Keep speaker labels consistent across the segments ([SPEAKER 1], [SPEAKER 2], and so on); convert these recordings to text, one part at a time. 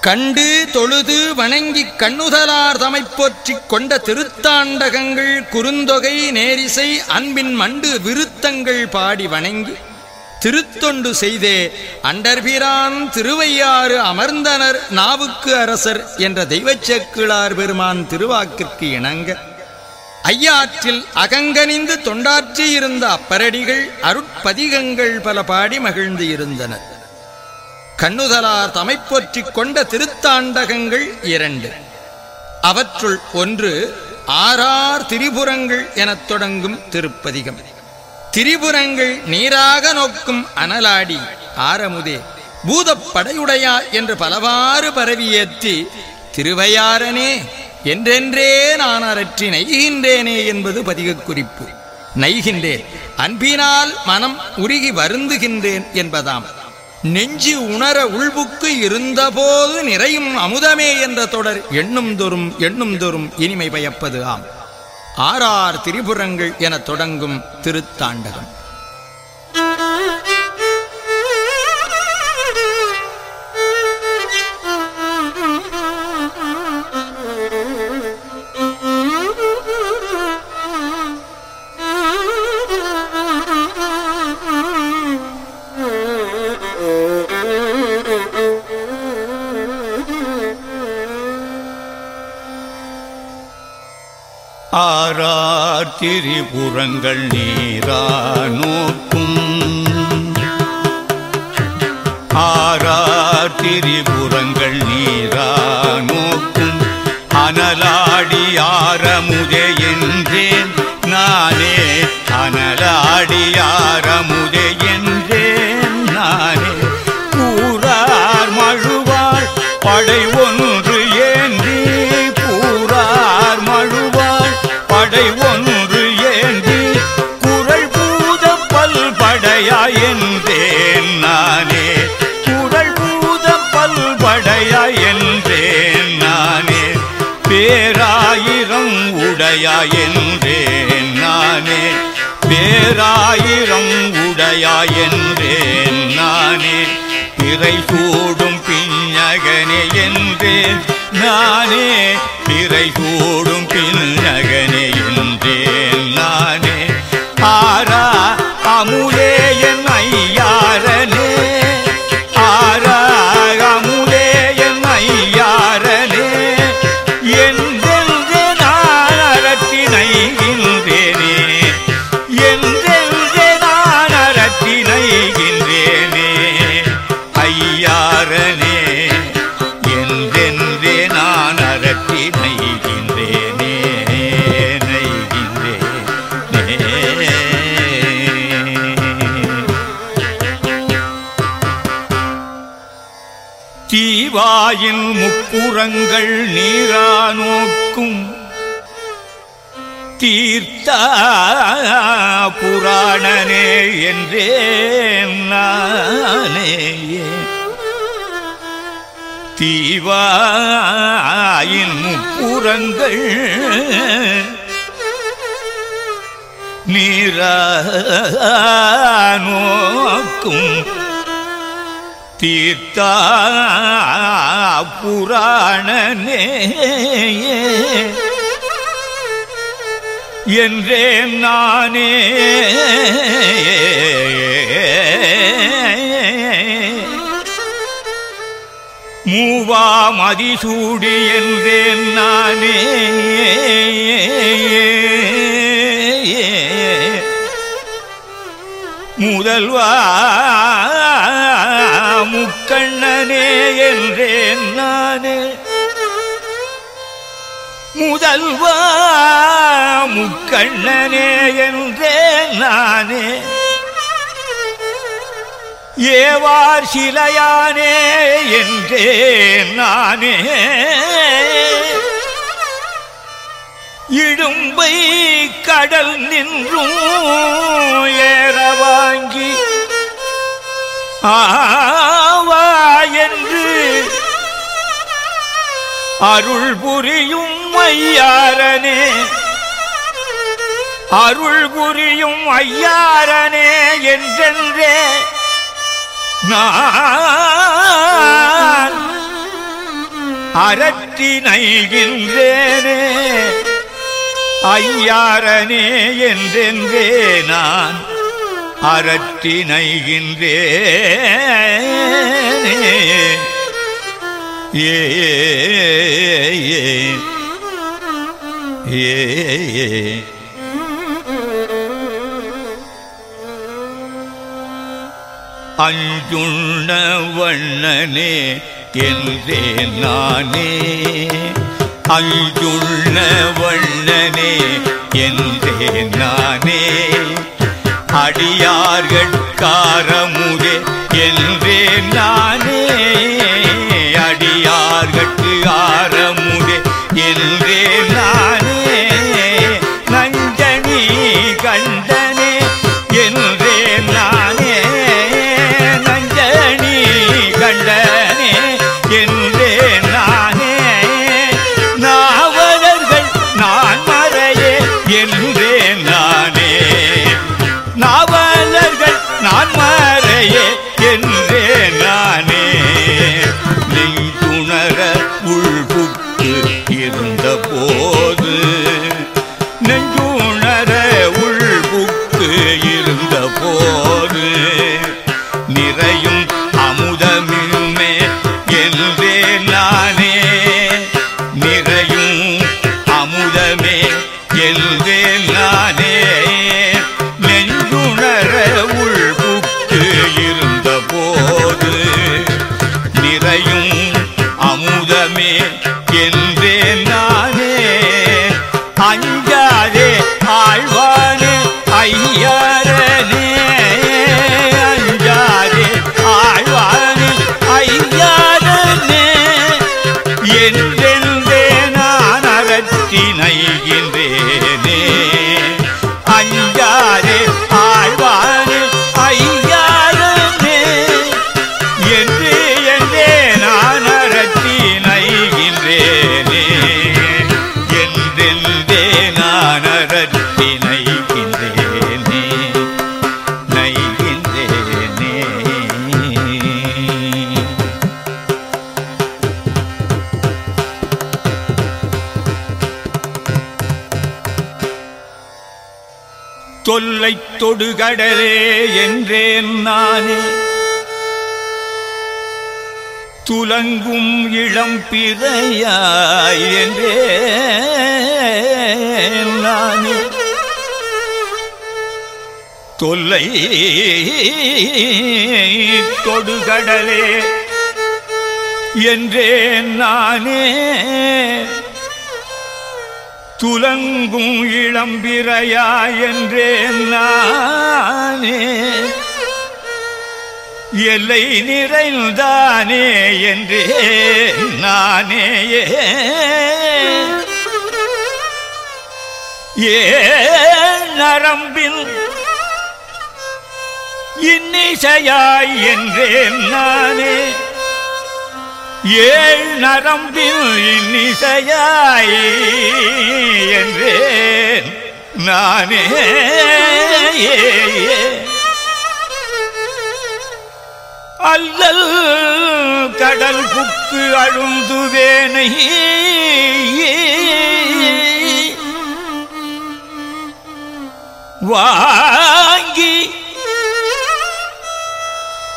[SPEAKER 1] கண்டு தொழுது வணங்கிக் கண்ணுதலார் தமைப் போற்றிக் கொண்ட திருத்தாண்டகங்கள் குறுந்தொகை நேரிசை அன்பின் மண்டு விருத்தங்கள் பாடி வணங்கி திருத்தொண்டு செய்தே அண்டர்பிரான் திருவையாறு அமர்ந்தனர் நாவுக்கு அரசர் என்ற தெய்வச் செக்குளார் பெருமான் திருவாக்கிற்கு இணங்க. ஐயாற்றில் அகங்கனிந்து தொண்டாற்றியிருந்த அப்பரடிகள் அருட்பதிகங்கள் பல பாடி மகிழ்ந்து இருந்தனர். கண்ணுதலார் தமைப்பொற்றிக் கொண்ட திருத்தாண்டகங்கள் இரண்டு. அவற்றுள் ஒன்று ஆறார் திரிபுரங்கள் எனத் தொடங்கும் திருப்பதிகம். திரிபுரங்கள் நீராக நோக்கும் அனலாடி ஆரமுதே பூதப்படையுடையா என்று பலவாறு பரவியேற்றி திருவையாரனே என்றென்றே நான் அரற்றி நைகின்றேனே என்பது பதிகக் குறிப்பு. நைகின்றேன் அன்பினால் மனம் உருகி வருந்துகின்றேன் என்பதாம். நெஞ்சு உணர உள்புக்கு இருந்தபோது நிறையும் அமுதமே என்ற தொடர் எண்ணும் தோறும் எண்ணும் தோறும் இனிமை பயப்பது ஆம். ஆறார் திரிபுரங்கள் என தொடங்கும் திருத்தாண்டகம்.
[SPEAKER 2] ஆறார் திரிபுரங்கள் நீரா நோக்கும். ஆறார் திரிபுரங்கள் நீரா நோக்கும். அனலாடி ஆரமுதே என்றேன். நானே அனலாடி ஆரமுதே பேராயிரம் உடையா என்றேன் நானே. பேராயிரம் உடையா என்றேன் நானே. திரை சூடும் பிஞகனே என்றேன் நானே. திரை சூடும் தீவாயின் முப்புறங்கள் நீரா நோக்கும். தீர்த்த புராணனே என்றே நானே தீவாயின் முப்புறங்கள் நீரா நோக்கும். தீர்த்தா புராணனே என்றேன் நானே. மூவா மதிசூடி என்றேன் நானே. முதல்வா கண்ணனே என்றேன் நானே. முதல்வா முக்கண்ணனே என்றேன் நானே. ஏவார் சிலையானே என்றேன் நானே. இடும்பை கடல் நின்றும் ஏற வாங்கி ஆ அருள் புரியும் ஐயாரனே. அருள் புரியும் ஐயாரனே என்றென்றே. நான் அரற்றி நைகின்றேனே ஐயாரனே என்றென்றே நான் அரற்றி நைகின்றேனே ஏ அஞ்சுண்ண வண்ணனே என்றே நானே அஞ்சுள்ள வண்ணனே என்றே நானே அடியார்கட்காரமுதே என்றே நானே என்றென்றே நான் அறத்தி தொடுகடலே என்றேன் நானே. துலங்கும் இளம் பிறையாய் என்றேன் நானே. தொல்லை தொடுகடலே என்றேன் நானே. துலங்கும் இளம்பிரையா என்றேன் நானே. எல்லை நிறைந்தானே என்றே நானேயே. ஏ நரம்பில் இன்னிசையாய் என்றேன் நானே. ஏழ் நரம்பில் இன்னிசையாய் என்றேன். நானே அல்லல் கடல் புக்கு அழுந்துவேனை வா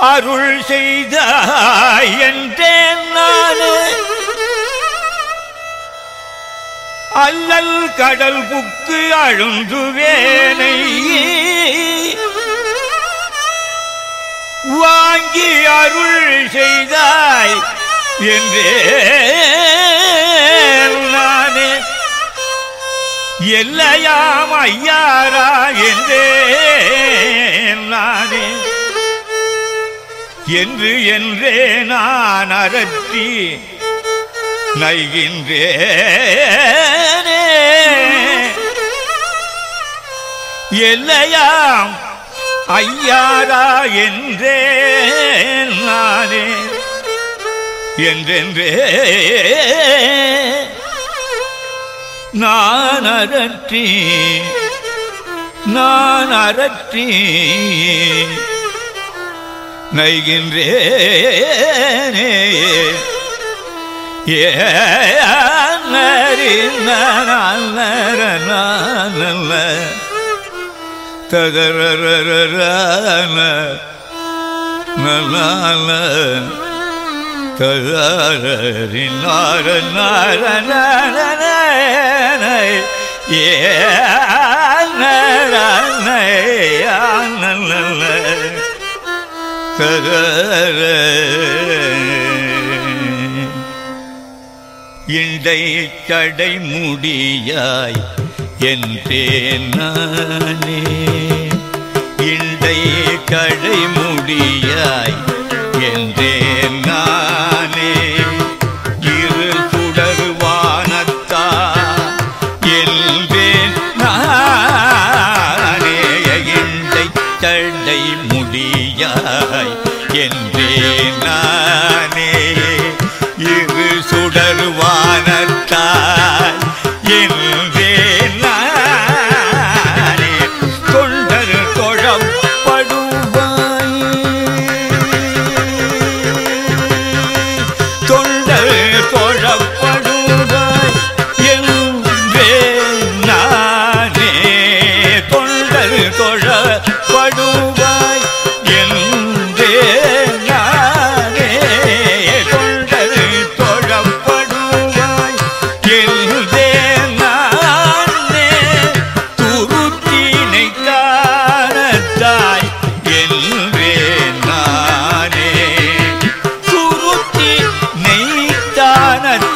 [SPEAKER 2] அருள் செய்த என்றேன் நானே. அல்லல் கடல் புக்கு அழுந்துவேனை வாங்கி அருள் செய்தாய் என்றே நானே. எல்லையாம் ஐயாரா என்றே. என்று என்றே நான் அறற்றி நைகின்றேனே எல்லையாம் ஐயாரா என்றே நானே. என்றென்றே நான் அறற்றி நான் அறற்றி நைகின்றேனே. ஏன்ன ததரரரான நலால ததரினார நாரண ஏ நல்ல இண்டை தடை முடியாய் என்றேன் நானே. இண்டை கடை முடியாய் என்றே Nam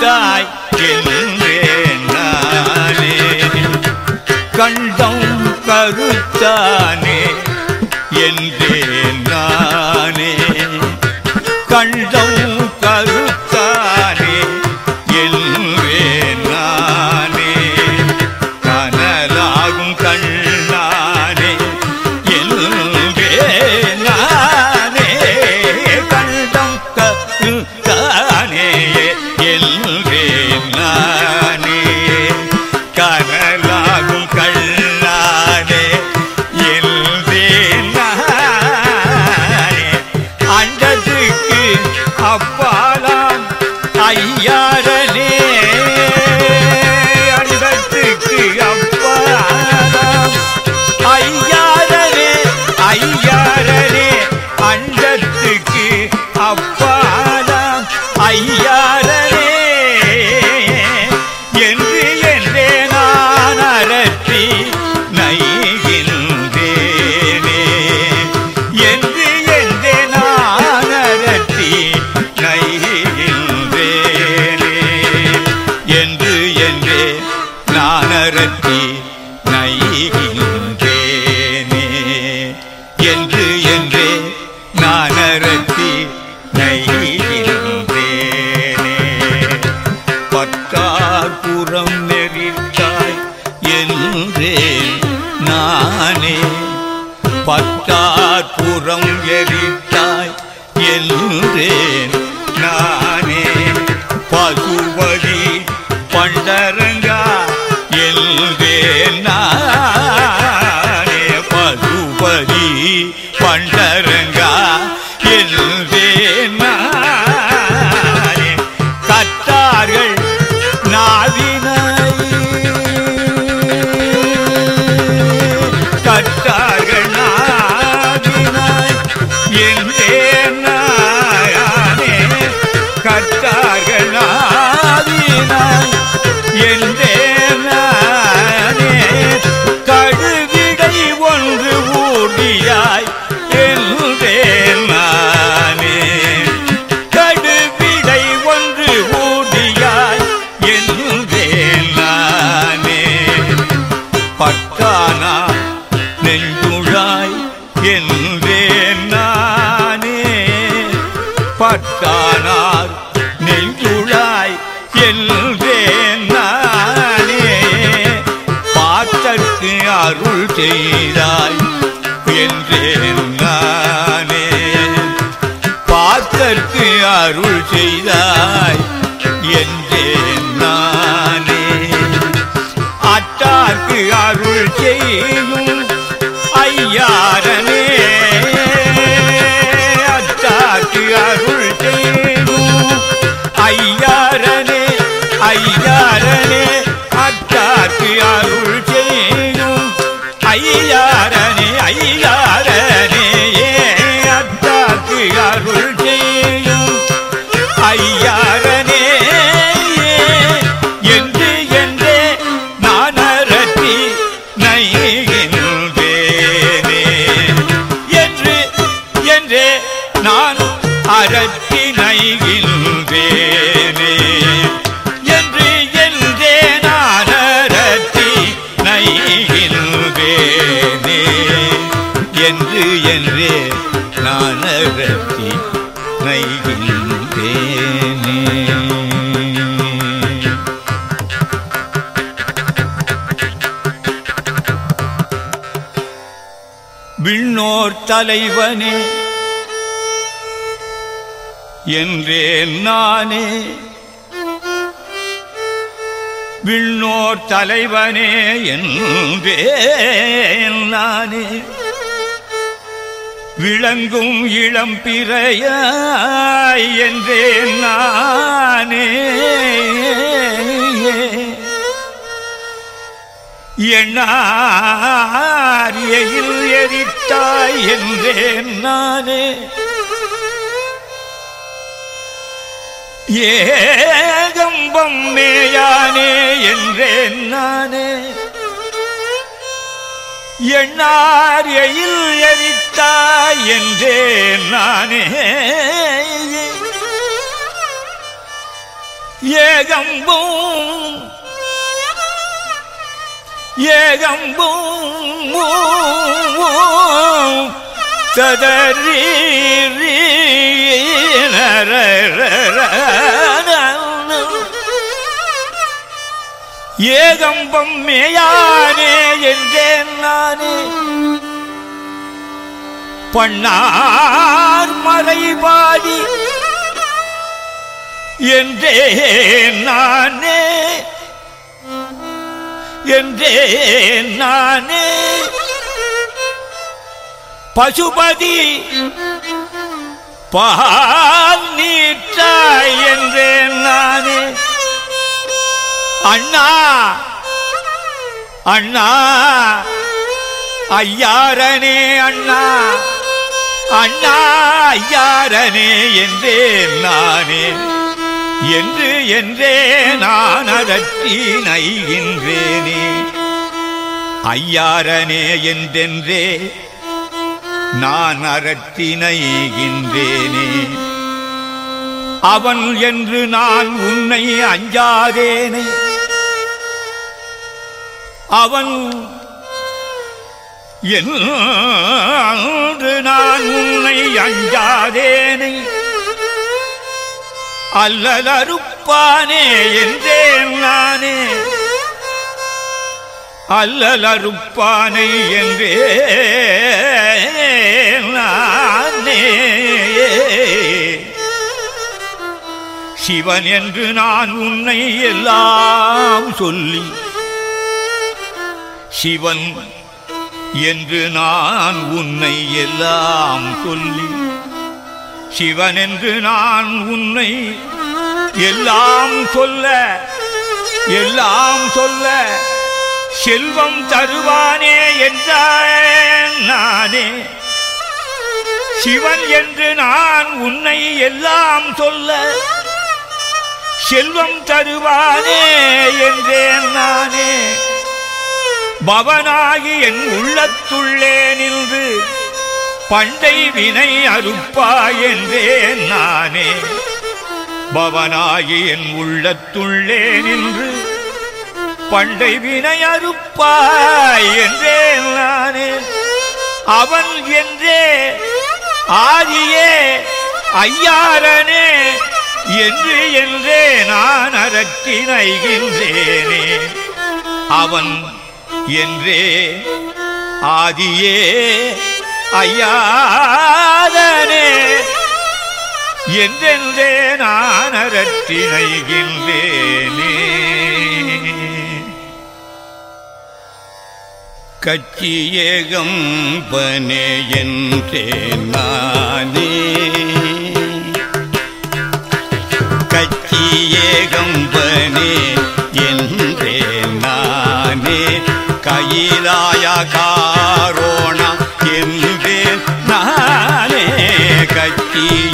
[SPEAKER 2] தாய் என்றேனாலே கண்டம் கருத்தானே. என்று மகிழ்ந்தாய் என்றேன் நானே. பத்தார் புறம் எரித்த என்றே நான் நைகின்றேனே விண்ணோர் தலைவனே என்றேன் நானே. விண்ணோர் தலைவனே என்றேன் நானே. விளங்கும் இளம் பிறையாய் என்றேன் நானே. எண்ணாரியையில் எரித்தாய் என்றேன் நானே. ஏகம்பம் மேயானே என்றேன் நானே. எண்ணாரியையில் தாய் என்றே நானே. ஏகம்பும் ஏகம்பும் ததறி ஏகம்பம் மேயானே என்றேன் நானே பண்ணார் மறைபாடி என்றே நானே என்றே நானே பசுபதி பால் நீட்டாய் என்றேன் நானே. அண்ணா அண்ணா ஐயாரனே அண்ணா. அண்ணா ஐயாரனே என்றேன் நானே. என்று என்றே நான் அதற்றி நைகின்றேனே ஐயாரனே என்றென்றே நான் அரற்றி நைகின்றேனே அவன் என்று நான் உன்னை அஞ்சாதேனே. அவன் என்று நான் உன்னை அஞ்சாதேனை. அல்லலறுப்பானே என்றேன் நானே. அல்லலறுப்பானை என்றே நானே. சிவன் என்று நான் உன்னை எல்லாம் சொல்லி சிவன் என்று நான் உன்னை எல்லாம் சொல்லி சிவன் என்று நான் உன்னை எல்லாம் சொல்ல எல்லாம் சொல்ல செல்வம் தருவானே என்றான் நானே. சிவன் என்று நான் உன்னை எல்லாம் சொல்ல செல்வம் தருவானே என்றேன் நானே. பவனாகி என் உள்ளத்துள்ளே நின்று பண்டை வினை அறுப்பாய் என்றேன் நானே. பவனாகி என் உள்ளத்துள்ளே நின்று பண்டை வினை அறுப்பாய் என்றேன் நானே. அவன் என்றே ஆதியே ஐயாரனே என்று என்றே நான் அரற்றினைகின்றேனே அவன் என்றே ஆதியே ஐயாதனே என்றென்றே நான் அரற்றி நைகின்றேனே ஏகம் பனே என்றே நானே. கட்சி ஏகம் பனே கையிலாய என்பேன் நானே கட்சியேகம்பனே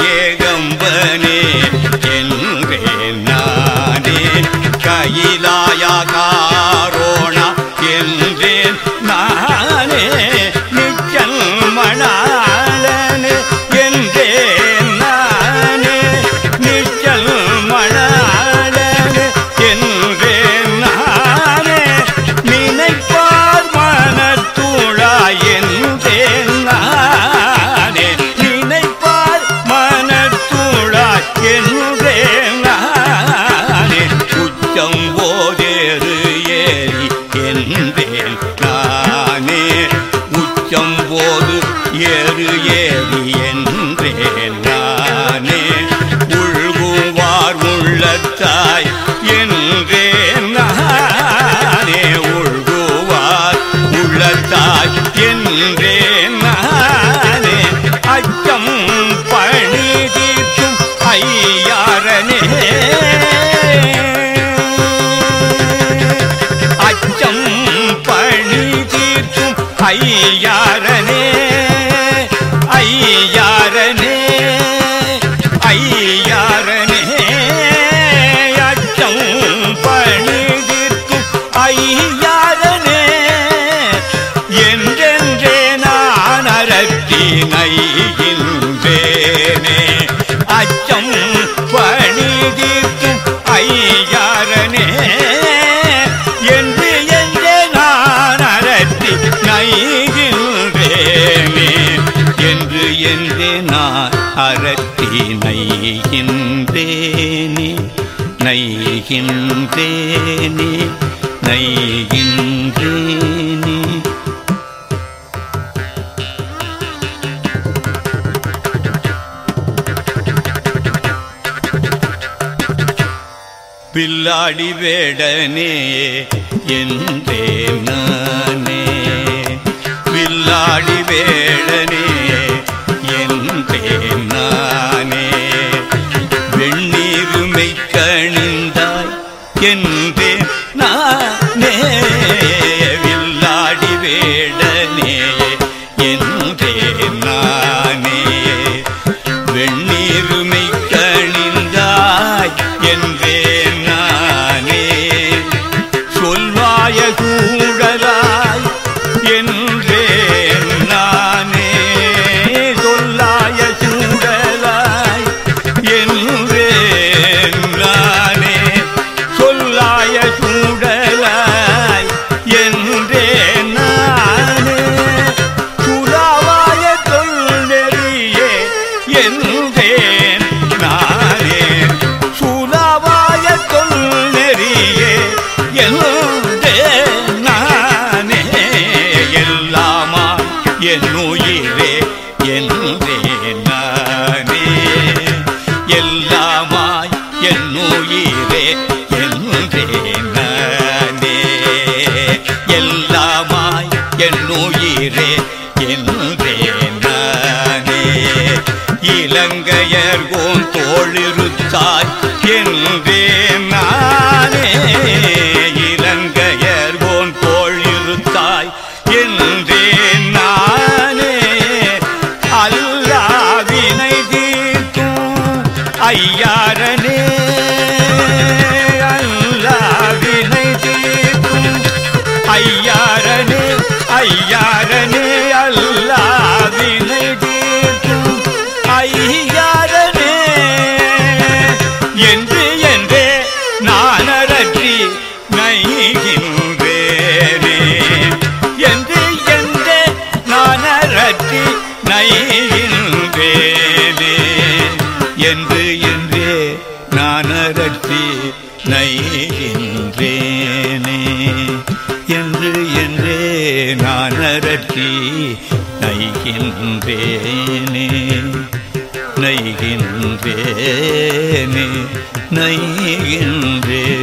[SPEAKER 2] அறத்தி நைகின்றேனி நைகின்றேனி நைகின்றேனி. பில்லாடி வேடனே என்றே நானே. பில்லாடி வேட என் என்றே என்றே நானே. இலங்கையர் ஓன் தோளிருத்தாய் என் நெய்கின்றேனே என்று எந்த நானரற்றி நெய்கின்றேனே. என்று என்றே நானரற்றி நெய்கின்றேனே. என்று என்றே நானரற்றி நெய்கின்றேனே. நெய்கின்றேனே நெய்கின்றே